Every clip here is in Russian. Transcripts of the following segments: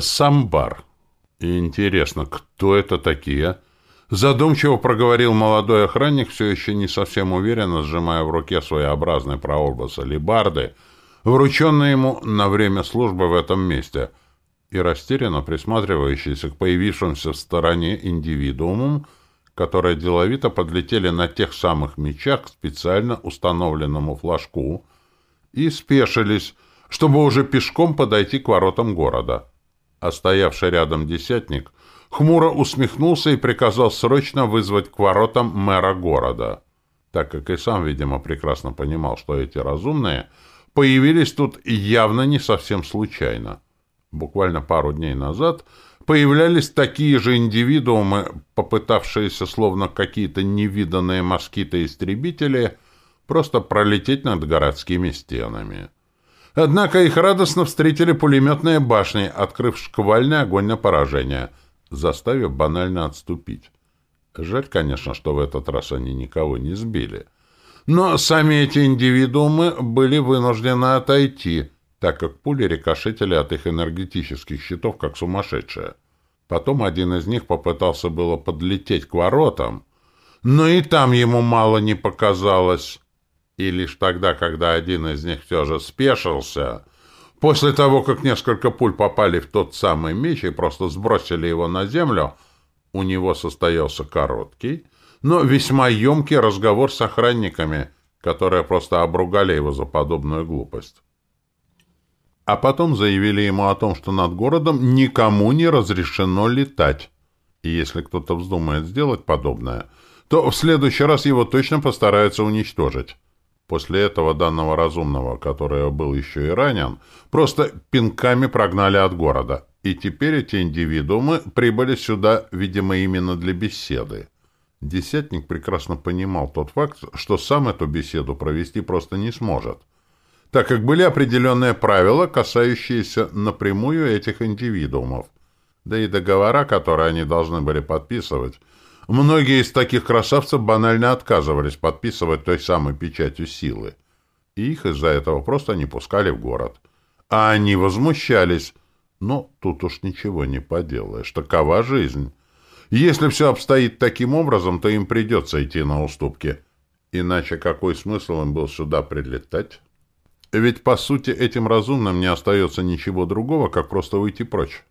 Самбар. Интересно, кто это такие? Задумчиво проговорил молодой охранник, все еще не совсем уверенно сжимая в руке своеобразный прообраз алибарды, врученный ему на время службы в этом месте, и растерянно присматривающийся к появившимся в стороне индивидуумам, которые деловито подлетели на тех самых мечах к специально установленному флажку и спешились, чтобы уже пешком подойти к воротам города. А стоявший рядом десятник хмуро усмехнулся и приказал срочно вызвать к воротам мэра города, так как и сам, видимо, прекрасно понимал, что эти разумные появились тут явно не совсем случайно. Буквально пару дней назад появлялись такие же индивидуумы, попытавшиеся, словно какие-то невиданные москиты-истребители, просто пролететь над городскими стенами. Однако их радостно встретили пулеметные башни, открыв шквальный огонь на поражение, заставив банально отступить. Жаль, конечно, что в этот раз они никого не сбили. Но сами эти индивидуумы были вынуждены отойти, так как пули рикошетили от их энергетических щитов, как сумасшедшие. Потом один из них попытался было подлететь к воротам, но и там ему мало не показалось. И лишь тогда, когда один из них все же спешился, после того, как несколько пуль попали в тот самый меч и просто сбросили его на землю, у него состоялся короткий, но весьма емкий разговор с охранниками, которые просто обругали его за подобную глупость. А потом заявили ему о том, что над городом никому не разрешено летать. И если кто-то вздумает сделать подобное, то в следующий раз его точно постараются уничтожить. После этого данного разумного, который был еще и ранен, просто пинками прогнали от города. И теперь эти индивидуумы прибыли сюда, видимо, именно для беседы. Десятник прекрасно понимал тот факт, что сам эту беседу провести просто не сможет, так как были определенные правила, касающиеся напрямую этих индивидуумов, да и договора, которые они должны были подписывать, Многие из таких красавцев банально отказывались подписывать той самой печатью силы. И их из-за этого просто не пускали в город. А они возмущались. Но тут уж ничего не поделаешь. Такова жизнь. Если все обстоит таким образом, то им придется идти на уступки. Иначе какой смысл им был сюда прилетать? Ведь, по сути, этим разумным не остается ничего другого, как просто уйти прочь.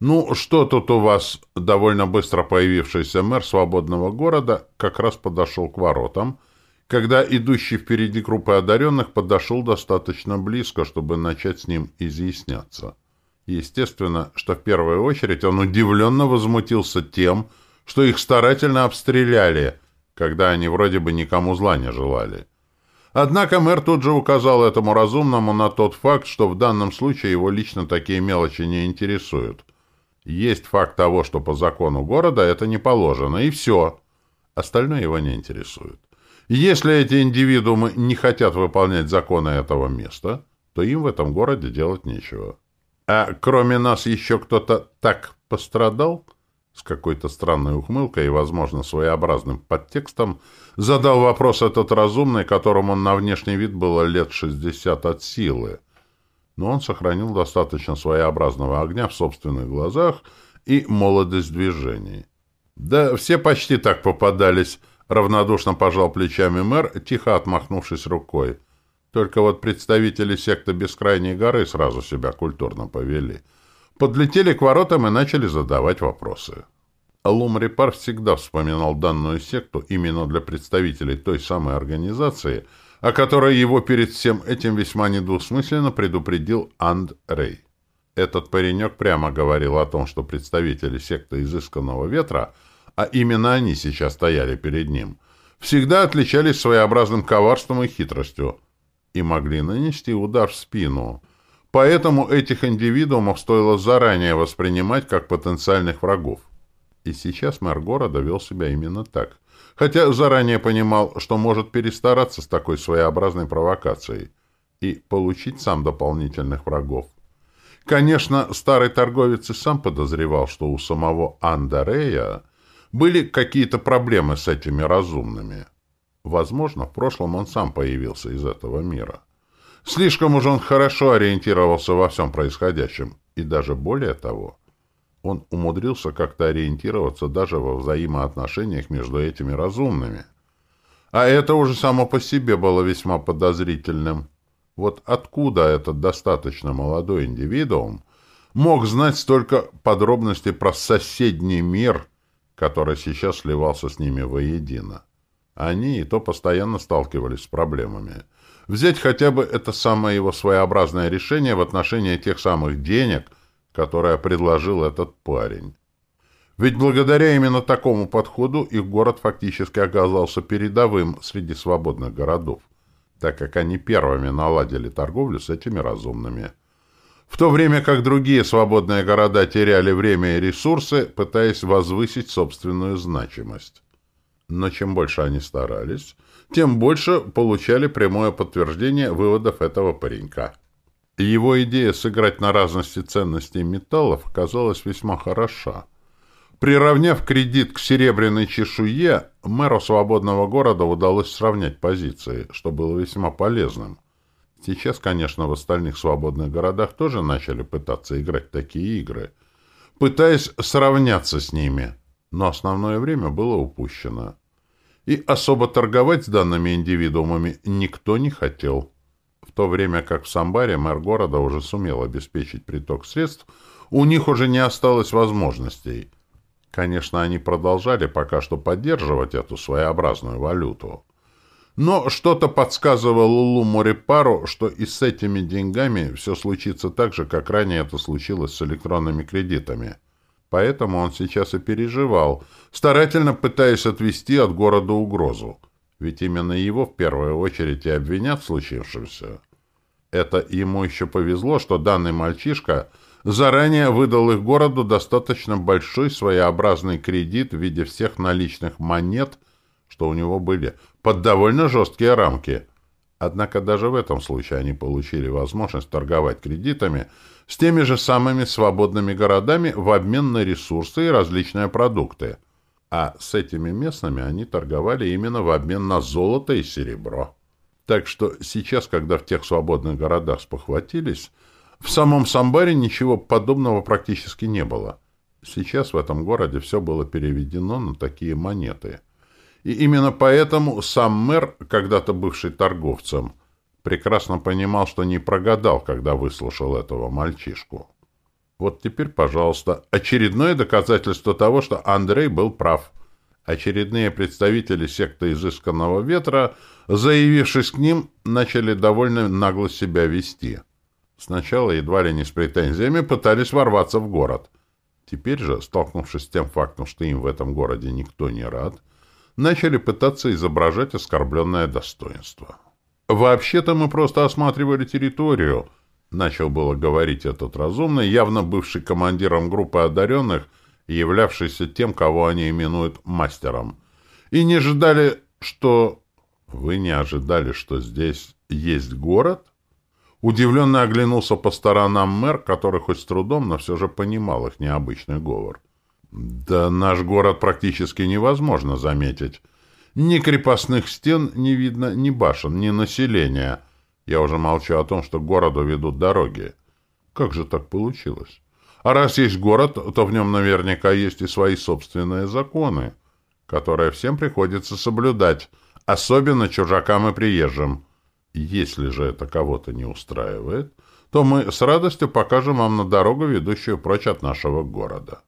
«Ну, что тут у вас?» Довольно быстро появившийся мэр свободного города как раз подошел к воротам, когда идущий впереди группы одаренных подошел достаточно близко, чтобы начать с ним изъясняться. Естественно, что в первую очередь он удивленно возмутился тем, что их старательно обстреляли, когда они вроде бы никому зла не желали. Однако мэр тут же указал этому разумному на тот факт, что в данном случае его лично такие мелочи не интересуют – есть факт того, что по закону города это не положено, и все. Остальное его не интересует. Если эти индивидуумы не хотят выполнять законы этого места, то им в этом городе делать нечего. А кроме нас еще кто-то так пострадал? С какой-то странной ухмылкой и, возможно, своеобразным подтекстом задал вопрос этот разумный, которому на внешний вид было лет шестьдесят от силы но он сохранил достаточно своеобразного огня в собственных глазах и молодость движений. «Да все почти так попадались», — равнодушно пожал плечами мэр, тихо отмахнувшись рукой. Только вот представители секты Бескрайней горы сразу себя культурно повели. Подлетели к воротам и начали задавать вопросы. Лумрипар всегда вспоминал данную секту именно для представителей той самой организации — о которой его перед всем этим весьма недвусмысленно предупредил Андрей. Этот паренек прямо говорил о том, что представители секты изысканного ветра, а именно они сейчас стояли перед ним, всегда отличались своеобразным коварством и хитростью и могли нанести удар в спину. Поэтому этих индивидуумов стоило заранее воспринимать как потенциальных врагов. И сейчас мэр города вел себя именно так – хотя заранее понимал, что может перестараться с такой своеобразной провокацией и получить сам дополнительных врагов. Конечно, старый торговец и сам подозревал, что у самого Андарея были какие-то проблемы с этими разумными. Возможно, в прошлом он сам появился из этого мира. Слишком уж он хорошо ориентировался во всем происходящем. И даже более того, он умудрился как-то ориентироваться даже во взаимоотношениях между этими разумными. А это уже само по себе было весьма подозрительным. Вот откуда этот достаточно молодой индивидуум мог знать столько подробностей про соседний мир, который сейчас сливался с ними воедино? Они и то постоянно сталкивались с проблемами. Взять хотя бы это самое его своеобразное решение в отношении тех самых денег, которые предложил этот парень. Ведь благодаря именно такому подходу их город фактически оказался передовым среди свободных городов, так как они первыми наладили торговлю с этими разумными. В то время как другие свободные города теряли время и ресурсы, пытаясь возвысить собственную значимость. Но чем больше они старались, тем больше получали прямое подтверждение выводов этого паренька. Его идея сыграть на разности ценностей металлов казалась весьма хороша. Приравняв кредит к серебряной чешуе, мэру свободного города удалось сравнять позиции, что было весьма полезным. Сейчас, конечно, в остальных свободных городах тоже начали пытаться играть такие игры, пытаясь сравняться с ними, но основное время было упущено. И особо торговать с данными индивидуумами никто не хотел. То время как в Самбаре мэр города уже сумел обеспечить приток средств, у них уже не осталось возможностей – Конечно, они продолжали пока что поддерживать эту своеобразную валюту. Но что-то подсказывало Лулу Морипару, что и с этими деньгами все случится так же, как ранее это случилось с электронными кредитами. Поэтому он сейчас и переживал, старательно пытаясь отвести от города угрозу. Ведь именно его в первую очередь и обвинят в случившемся. Это ему еще повезло, что данный мальчишка – заранее выдал их городу достаточно большой своеобразный кредит в виде всех наличных монет, что у него были, под довольно жесткие рамки. Однако даже в этом случае они получили возможность торговать кредитами с теми же самыми свободными городами в обмен на ресурсы и различные продукты. А с этими местными они торговали именно в обмен на золото и серебро. Так что сейчас, когда в тех свободных городах спохватились, в самом Самбаре ничего подобного практически не было. Сейчас в этом городе все было переведено на такие монеты. И именно поэтому сам мэр, когда-то бывший торговцем, прекрасно понимал, что не прогадал, когда выслушал этого мальчишку. Вот теперь, пожалуйста, очередное доказательство того, что Андрей был прав. Очередные представители секты изысканного ветра, заявившись к ним, начали довольно нагло себя вести – Сначала едва ли не с претензиями пытались ворваться в город. Теперь же, столкнувшись с тем фактом, что им в этом городе никто не рад, начали пытаться изображать оскорбленное достоинство. «Вообще-то мы просто осматривали территорию», — начал было говорить этот разумный, явно бывший командиром группы одаренных являвшийся тем, кого они именуют мастером. «И не ожидали, что...» «Вы не ожидали, что здесь есть город?» Удивленно оглянулся по сторонам мэр, который хоть с трудом, но все же понимал их необычный говор. «Да наш город практически невозможно заметить. Ни крепостных стен не видно, ни башен, ни населения. Я уже молчу о том, что городу ведут дороги. Как же так получилось? А раз есть город, то в нем наверняка есть и свои собственные законы, которые всем приходится соблюдать, особенно чужакам и приезжим». Если же это кого-то не устраивает, то мы с радостью покажем вам на дорогу, ведущую прочь от нашего города.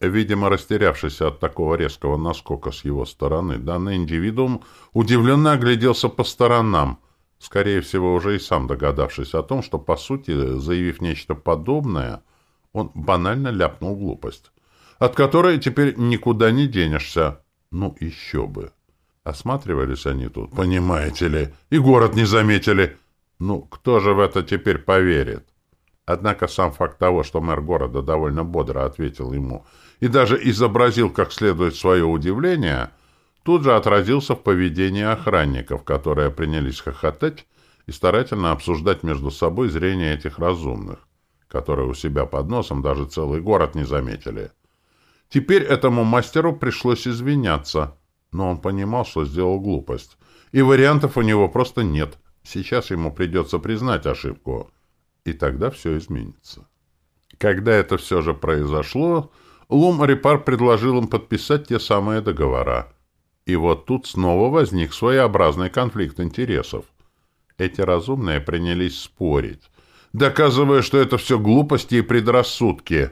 Видимо, растерявшись от такого резкого наскока с его стороны, данный индивидуум удивленно огляделся по сторонам, скорее всего, уже и сам догадавшись о том, что, по сути, заявив нечто подобное, он банально ляпнул глупость, от которой теперь никуда не денешься. Ну, еще бы. Осматривались они тут, понимаете ли, и город не заметили. Ну, кто же в это теперь поверит? Однако сам факт того, что мэр города довольно бодро ответил ему и даже изобразил как следует свое удивление, тут же отразился в поведении охранников, которые принялись хохотать и старательно обсуждать между собой зрение этих разумных, которые у себя под носом даже целый город не заметили. Теперь этому мастеру пришлось извиняться — но он понимал, что сделал глупость. И вариантов у него просто нет. Сейчас ему придется признать ошибку. И тогда все изменится. Когда это все же произошло, Лум Репар предложил им подписать те самые договора. И вот тут снова возник своеобразный конфликт интересов. Эти разумные принялись спорить, доказывая, что это все глупости и предрассудки.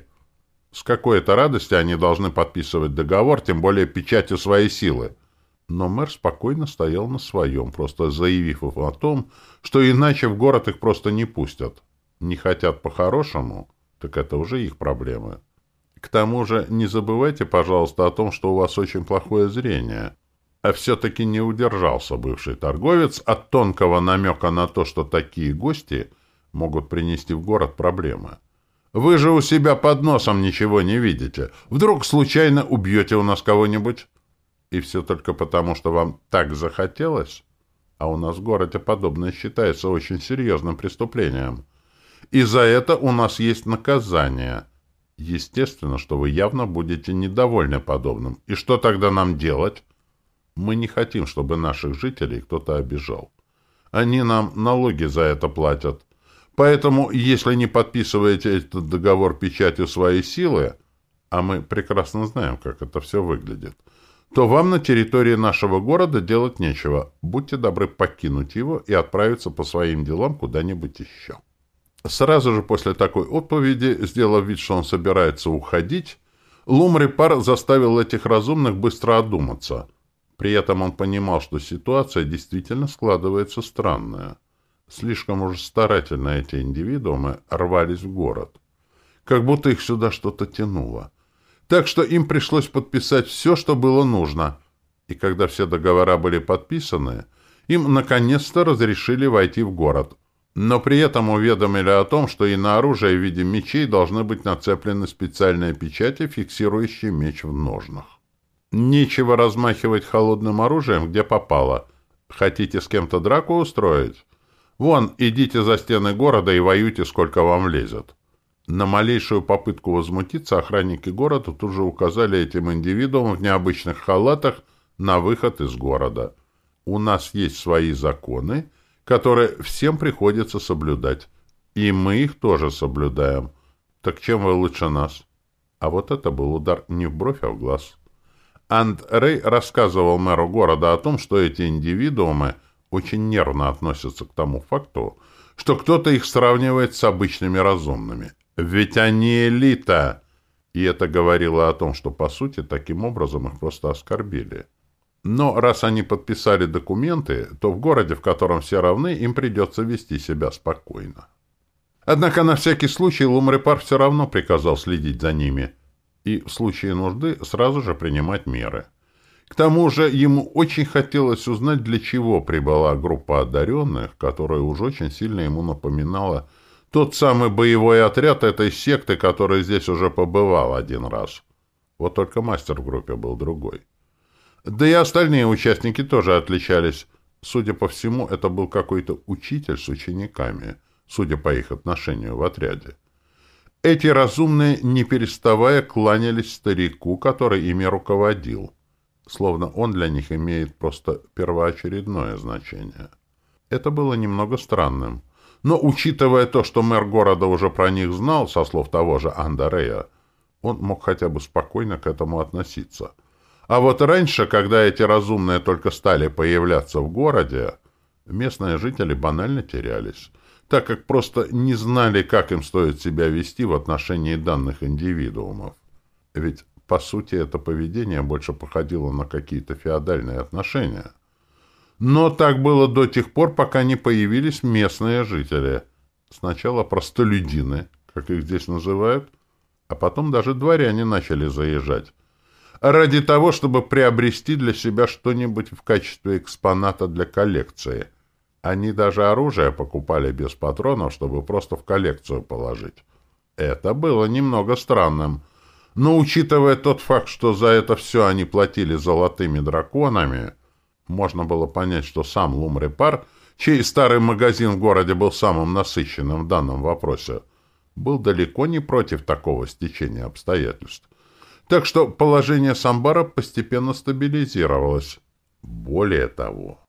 С какой-то радости они должны подписывать договор, тем более печатью своей силы. Но мэр спокойно стоял на своем, просто заявив о том, что иначе в город их просто не пустят. Не хотят по-хорошему, так это уже их проблемы. К тому же не забывайте, пожалуйста, о том, что у вас очень плохое зрение. А все-таки не удержался бывший торговец от тонкого намека на то, что такие гости могут принести в город проблемы. Вы же у себя под носом ничего не видите. Вдруг случайно убьете у нас кого-нибудь? И все только потому, что вам так захотелось? А у нас в городе подобное считается очень серьезным преступлением. И за это у нас есть наказание. Естественно, что вы явно будете недовольны подобным. И что тогда нам делать? Мы не хотим, чтобы наших жителей кто-то обижал. Они нам налоги за это платят. Поэтому, если не подписываете этот договор печатью своей силы, а мы прекрасно знаем, как это все выглядит, то вам на территории нашего города делать нечего. Будьте добры покинуть его и отправиться по своим делам куда-нибудь еще. Сразу же после такой отповеди, сделав вид, что он собирается уходить, Лумрипар заставил этих разумных быстро одуматься. При этом он понимал, что ситуация действительно складывается странная. Слишком уж старательно эти индивидуумы рвались в город. Как будто их сюда что-то тянуло. Так что им пришлось подписать все, что было нужно. И когда все договора были подписаны, им наконец-то разрешили войти в город. Но при этом уведомили о том, что и на оружие в виде мечей должны быть нацеплены специальные печати, фиксирующие меч в ножнах. Нечего размахивать холодным оружием, где попало. Хотите с кем-то драку устроить? Вон, идите за стены города и воюйте, сколько вам лезет. На малейшую попытку возмутиться охранники города тут же указали этим индивидуумам в необычных халатах на выход из города. У нас есть свои законы, которые всем приходится соблюдать. И мы их тоже соблюдаем. Так чем вы лучше нас? А вот это был удар не в бровь, а в глаз. Андрей рассказывал мэру города о том, что эти индивидуумы очень нервно относятся к тому факту, что кто-то их сравнивает с обычными разумными. Ведь они элита. И это говорило о том, что, по сути, таким образом их просто оскорбили. Но раз они подписали документы, то в городе, в котором все равны, им придется вести себя спокойно. Однако на всякий случай Лумрепар все равно приказал следить за ними и в случае нужды сразу же принимать меры. К тому же ему очень хотелось узнать, для чего прибыла группа одаренных, которая уж очень сильно ему напоминала тот самый боевой отряд этой секты, который здесь уже побывал один раз. Вот только мастер в группе был другой. Да и остальные участники тоже отличались. Судя по всему, это был какой-то учитель с учениками, судя по их отношению в отряде. Эти разумные, не переставая, кланялись старику, который ими руководил, словно он для них имеет просто первоочередное значение. Это было немного странным. Но, учитывая то, что мэр города уже про них знал, со слов того же Андарея, он мог хотя бы спокойно к этому относиться. А вот раньше, когда эти разумные только стали появляться в городе, местные жители банально терялись, так как просто не знали, как им стоит себя вести в отношении данных индивидуумов. Ведь, по сути, это поведение больше походило на какие-то феодальные отношения – но так было до тех пор, пока не появились местные жители. Сначала простолюдины, как их здесь называют, а потом даже дворяне начали заезжать. Ради того, чтобы приобрести для себя что-нибудь в качестве экспоната для коллекции. Они даже оружие покупали без патронов, чтобы просто в коллекцию положить. Это было немного странным. Но учитывая тот факт, что за это все они платили золотыми драконами, можно было понять, что сам Лумрепар, чей старый магазин в городе был самым насыщенным в данном вопросе, был далеко не против такого стечения обстоятельств. Так что положение Самбара постепенно стабилизировалось. Более того...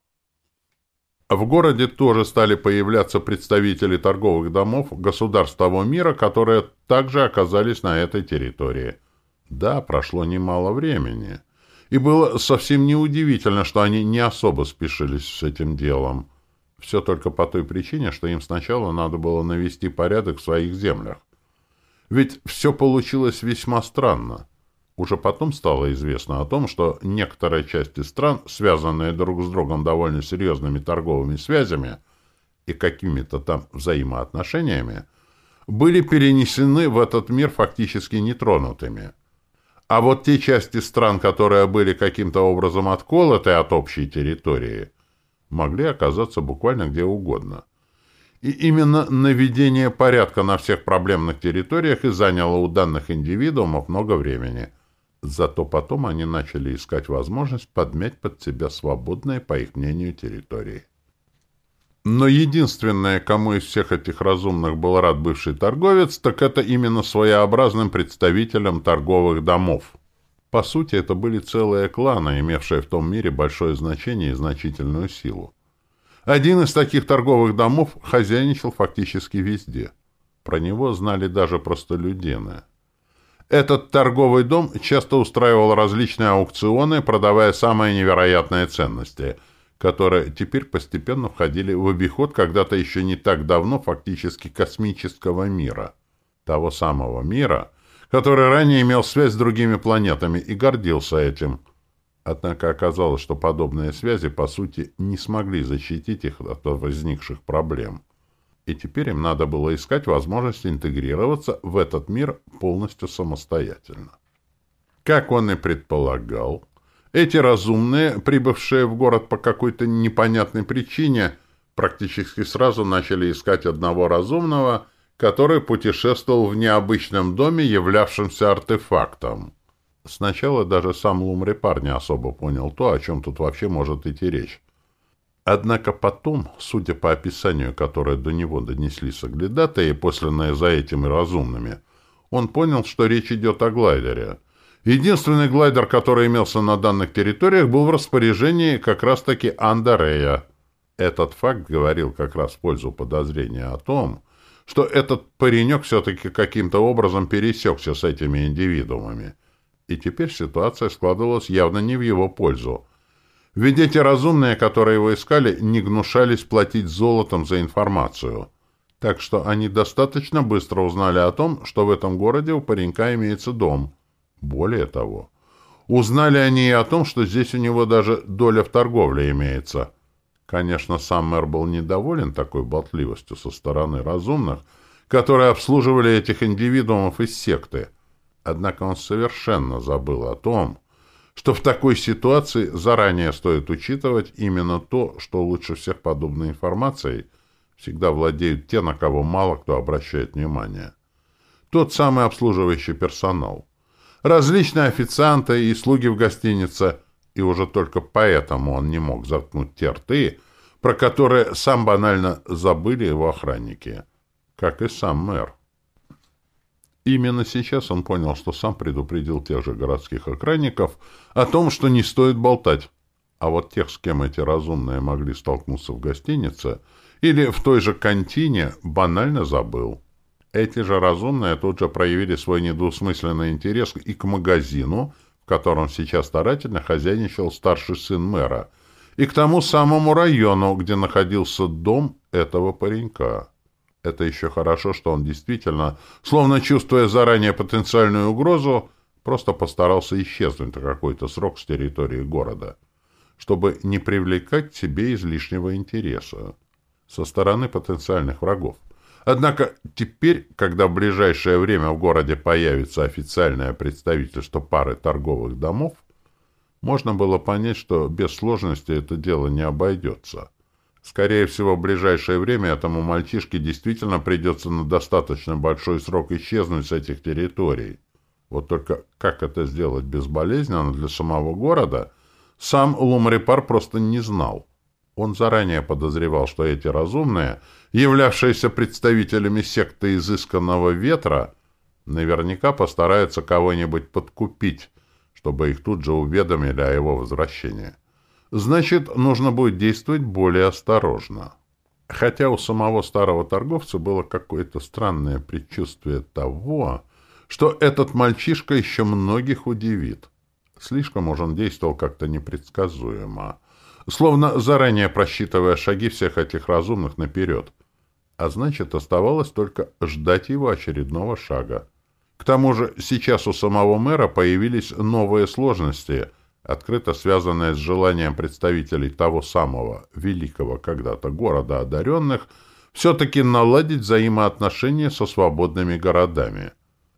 В городе тоже стали появляться представители торговых домов государств того мира, которые также оказались на этой территории. Да, прошло немало времени. И было совсем неудивительно, что они не особо спешились с этим делом. Все только по той причине, что им сначала надо было навести порядок в своих землях. Ведь все получилось весьма странно. Уже потом стало известно о том, что некоторые части стран, связанные друг с другом довольно серьезными торговыми связями и какими-то там взаимоотношениями, были перенесены в этот мир фактически нетронутыми. А вот те части стран, которые были каким-то образом отколоты от общей территории, могли оказаться буквально где угодно. И именно наведение порядка на всех проблемных территориях и заняло у данных индивидуумов много времени – Зато потом они начали искать возможность подмять под себя свободные, по их мнению, территории. Но единственное, кому из всех этих разумных был рад бывший торговец, так это именно своеобразным представителям торговых домов. По сути, это были целые кланы, имевшие в том мире большое значение и значительную силу. Один из таких торговых домов хозяйничал фактически везде. Про него знали даже простолюдины. Этот торговый дом часто устраивал различные аукционы, продавая самые невероятные ценности, которые теперь постепенно входили в обиход когда-то еще не так давно фактически космического мира. Того самого мира, который ранее имел связь с другими планетами и гордился этим. Однако оказалось, что подобные связи, по сути, не смогли защитить их от возникших проблем и теперь им надо было искать возможность интегрироваться в этот мир полностью самостоятельно. Как он и предполагал, эти разумные, прибывшие в город по какой-то непонятной причине, практически сразу начали искать одного разумного, который путешествовал в необычном доме, являвшемся артефактом. Сначала даже сам Лумрепар не особо понял то, о чем тут вообще может идти речь. Однако потом, судя по описанию, которое до него донесли соглядатые, посланные за этим и разумными, он понял, что речь идет о глайдере. Единственный глайдер, который имелся на данных территориях, был в распоряжении как раз-таки Андарея. Этот факт говорил как раз в пользу подозрения о том, что этот паренек все-таки каким-то образом пересекся с этими индивидуумами. И теперь ситуация складывалась явно не в его пользу – ведь эти разумные, которые его искали, не гнушались платить золотом за информацию. Так что они достаточно быстро узнали о том, что в этом городе у паренька имеется дом. Более того, узнали они и о том, что здесь у него даже доля в торговле имеется. Конечно, сам мэр был недоволен такой болтливостью со стороны разумных, которые обслуживали этих индивидуумов из секты. Однако он совершенно забыл о том, что в такой ситуации заранее стоит учитывать именно то, что лучше всех подобной информацией всегда владеют те, на кого мало кто обращает внимание. Тот самый обслуживающий персонал. Различные официанты и слуги в гостинице, и уже только поэтому он не мог заткнуть те рты, про которые сам банально забыли его охранники, как и сам мэр. Именно сейчас он понял, что сам предупредил тех же городских охранников о том, что не стоит болтать. А вот тех, с кем эти разумные могли столкнуться в гостинице или в той же кантине, банально забыл. Эти же разумные тут же проявили свой недвусмысленный интерес и к магазину, в котором сейчас старательно хозяйничал старший сын мэра, и к тому самому району, где находился дом этого паренька. Это еще хорошо, что он действительно, словно чувствуя заранее потенциальную угрозу, просто постарался исчезнуть на какой-то срок с территории города, чтобы не привлекать к себе излишнего интереса со стороны потенциальных врагов. Однако теперь, когда в ближайшее время в городе появится официальное представительство пары торговых домов, можно было понять, что без сложности это дело не обойдется. Скорее всего, в ближайшее время этому мальчишке действительно придется на достаточно большой срок исчезнуть с этих территорий. Вот только как это сделать безболезненно для самого города, сам Лумрепар просто не знал. Он заранее подозревал, что эти разумные, являвшиеся представителями секты изысканного ветра, наверняка постараются кого-нибудь подкупить, чтобы их тут же уведомили о его возвращении. Значит, нужно будет действовать более осторожно. Хотя у самого старого торговца было какое-то странное предчувствие того, что этот мальчишка еще многих удивит. Слишком уж он действовал как-то непредсказуемо, словно заранее просчитывая шаги всех этих разумных наперед. А значит, оставалось только ждать его очередного шага. К тому же сейчас у самого мэра появились новые сложности, открыто связанные с желанием представителей того самого великого когда-то города одаренных все-таки наладить взаимоотношения со свободными городами.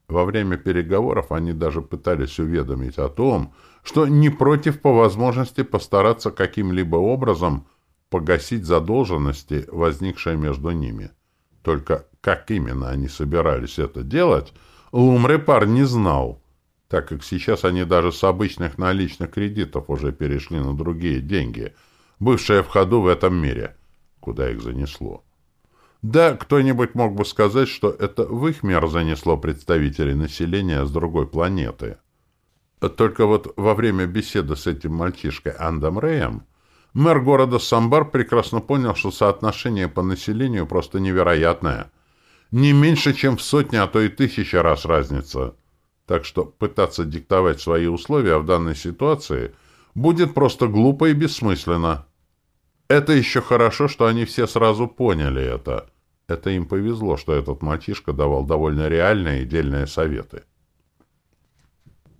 Во время переговоров они даже пытались уведомить о том, что не против по возможности постараться каким-либо образом погасить задолженности, возникшие между ними. Только как именно они собирались это делать, Лумрепар не знал, так как сейчас они даже с обычных наличных кредитов уже перешли на другие деньги, бывшие в ходу в этом мире, куда их занесло. Да, кто-нибудь мог бы сказать, что это в их мир занесло представителей населения с другой планеты. Только вот во время беседы с этим мальчишкой Андом Рэем мэр города Самбар прекрасно понял, что соотношение по населению просто невероятное. Не меньше, чем в сотни, а то и тысячи раз разница. Так что пытаться диктовать свои условия в данной ситуации будет просто глупо и бессмысленно. Это еще хорошо, что они все сразу поняли это. Это им повезло, что этот мальчишка давал довольно реальные и дельные советы.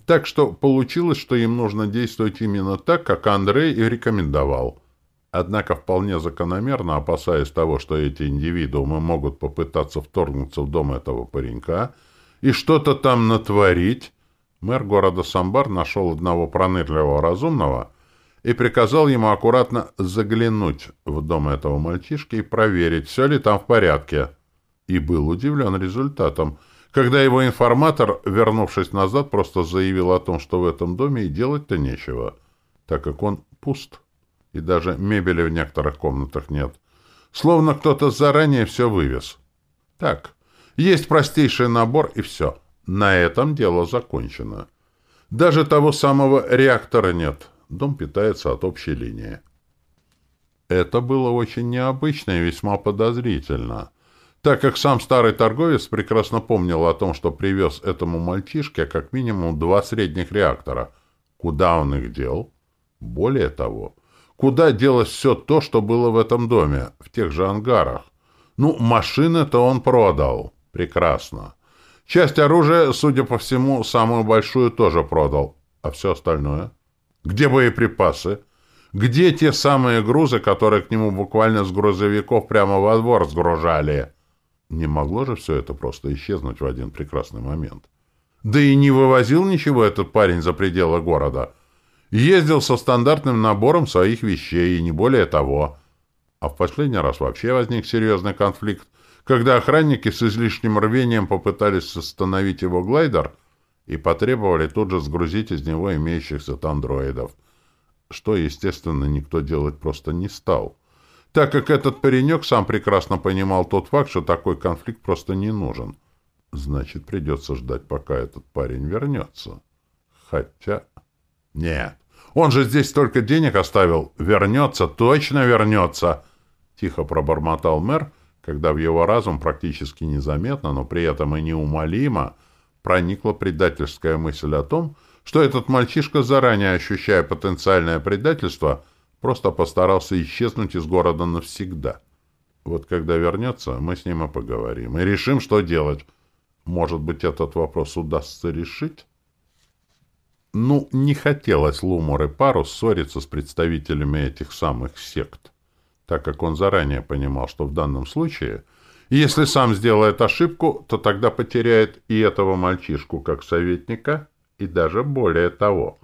Так что получилось, что им нужно действовать именно так, как Андрей и рекомендовал. Однако вполне закономерно, опасаясь того, что эти индивидуумы могут попытаться вторгнуться в дом этого паренька и что-то там натворить, мэр города Самбар нашел одного пронырливого разумного — и приказал ему аккуратно заглянуть в дом этого мальчишки и проверить, все ли там в порядке. И был удивлен результатом, когда его информатор, вернувшись назад, просто заявил о том, что в этом доме и делать-то нечего, так как он пуст, и даже мебели в некоторых комнатах нет. Словно кто-то заранее все вывез. Так, есть простейший набор, и все. На этом дело закончено. Даже того самого реактора нет. Дом питается от общей линии. Это было очень необычно и весьма подозрительно, так как сам старый торговец прекрасно помнил о том, что привез этому мальчишке как минимум два средних реактора. Куда он их дел? Более того, куда делось все то, что было в этом доме, в тех же ангарах? Ну, машины-то он продал. Прекрасно. Часть оружия, судя по всему, самую большую тоже продал. А все остальное? Где боеприпасы? Где те самые грузы, которые к нему буквально с грузовиков прямо во двор сгружали? Не могло же все это просто исчезнуть в один прекрасный момент. Да и не вывозил ничего этот парень за пределы города. Ездил со стандартным набором своих вещей, и не более того. А в последний раз вообще возник серьезный конфликт, когда охранники с излишним рвением попытались остановить его глайдер — и потребовали тут же сгрузить из него имеющихся тандроидов, что, естественно, никто делать просто не стал, так как этот паренек сам прекрасно понимал тот факт, что такой конфликт просто не нужен. Значит, придется ждать, пока этот парень вернется. Хотя... Нет, он же здесь столько денег оставил. Вернется, точно вернется, — тихо пробормотал мэр, когда в его разум практически незаметно, но при этом и неумолимо — проникла предательская мысль о том, что этот мальчишка, заранее ощущая потенциальное предательство, просто постарался исчезнуть из города навсегда. Вот когда вернется, мы с ним и поговорим, и решим, что делать. Может быть, этот вопрос удастся решить? Ну, не хотелось Лумор и Пару ссориться с представителями этих самых сект, так как он заранее понимал, что в данном случае – если сам сделает ошибку, то тогда потеряет и этого мальчишку как советника, и даже более того.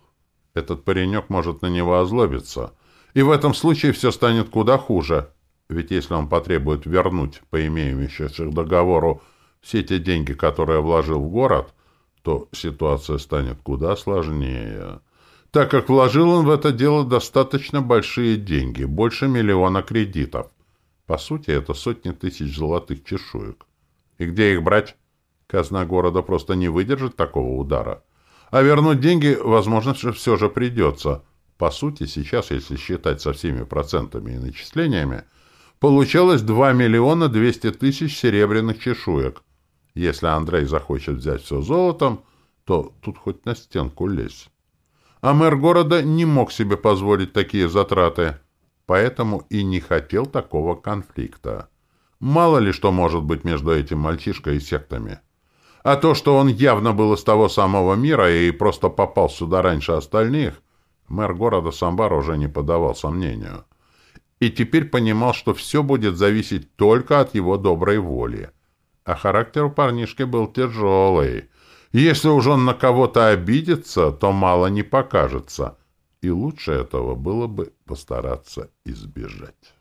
Этот паренек может на него озлобиться. И в этом случае все станет куда хуже. Ведь если он потребует вернуть по имеющимся договору все те деньги, которые вложил в город, то ситуация станет куда сложнее. Так как вложил он в это дело достаточно большие деньги, больше миллиона кредитов. По сути, это сотни тысяч золотых чешуек. И где их брать? Казна города просто не выдержит такого удара. А вернуть деньги, возможно, все же придется. По сути, сейчас, если считать со всеми процентами и начислениями, получалось 2 миллиона 200 тысяч серебряных чешуек. Если Андрей захочет взять все золотом, то тут хоть на стенку лезь. А мэр города не мог себе позволить такие затраты, поэтому и не хотел такого конфликта. Мало ли что может быть между этим мальчишкой и сектами. А то, что он явно был из того самого мира и просто попал сюда раньше остальных, мэр города Самбар уже не подавал сомнению. И теперь понимал, что все будет зависеть только от его доброй воли. А характер у парнишки был тяжелый. Если уж он на кого-то обидится, то мало не покажется. И лучше этого было бы постараться избежать.